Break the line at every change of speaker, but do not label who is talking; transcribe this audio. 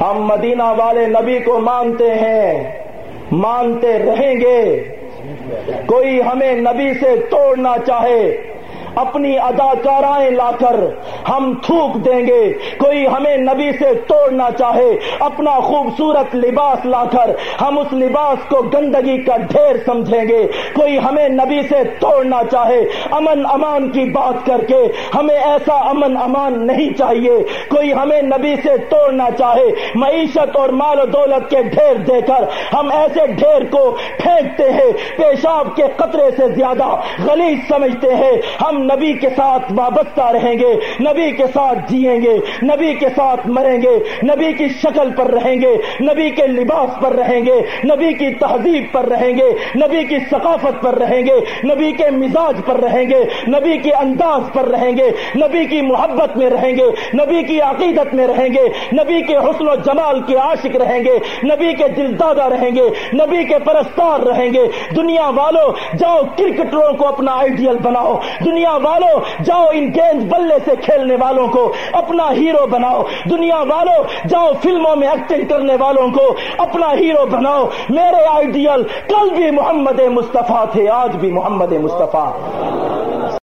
ہم مدینہ والے نبی کو مانتے ہیں، مانتے رہیں گے۔ کوئی ہمیں نبی سے توڑنا چاہے اپنی اداکارائیں لا کر ہم تھوک دیں گے۔ کوئی ہمیں نبی سے توڑنا چاہے، اپنا خوبصورت لباس لا کر ہم اس لباس کو گندگی کا ڈھیر سمجھیں گے۔ کوئی ہمیں نبی سے توڑنا چاہے، امن امان کی بات کر کے ہمیں ایسا امن امان نہیں چاہیے۔ کوئی ہمیں نبی سے توڑنا چاہے، معیشت اور مال و دولت کے ڈھیر دے کر ہم ایسے ڈھیر کو پھینکتے ہیں۔ پیشاب کے قطرے سے زیادہ غلیظ سمجھتے ہیں۔ ہم نبی کے ساتھ وابستہ رہیں گے نبی کے ساتھ جیئیں گے نبی کے ساتھ مریں گے نبی کی شکل پر رہیں گے نبی کے لباس پر رہیں گے نبی کی تہذیب پر رہیں گے نبی کی ثقافت پر رہیں گے نبی کے مزاج پر رہیں گے نبی کے انداز پر رہیں گے نبی کی محبت میں رہیں گے نبی کی عقیدت میں رہیں گے نبی کے حسن و جمال کے عاشق رہیں گے نبی کے دل دادا رہیں گے نبی کے پرستار رہیں گے دنیا والوں جاؤ کرکٹروں کو اپنا آئیڈیل بناؤ دنیا دنیا والوں جاؤ ان گیند بلے سے کھیلنے والوں کو، اپنا ہیرو بناؤ۔ دنیا والوں جاؤ فلموں میں ایکٹنگ کرنے والوں کو، اپنا ہیرو بناؤ۔ میرے آئیڈیل کل بھی محمد مصطفیٰ تھے، آج بھی محمد مصطفیٰ۔